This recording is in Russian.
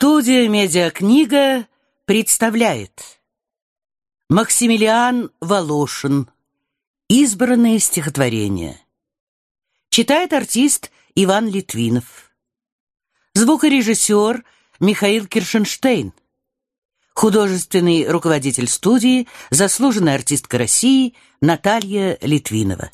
Студия «Медиакнига» представляет. Максимилиан Волошин. Избранные стихотворения. Читает артист Иван Литвинов. Звукорежиссер Михаил Киршенштейн. Художественный руководитель студии Заслуженная артистка России Наталья Литвинова.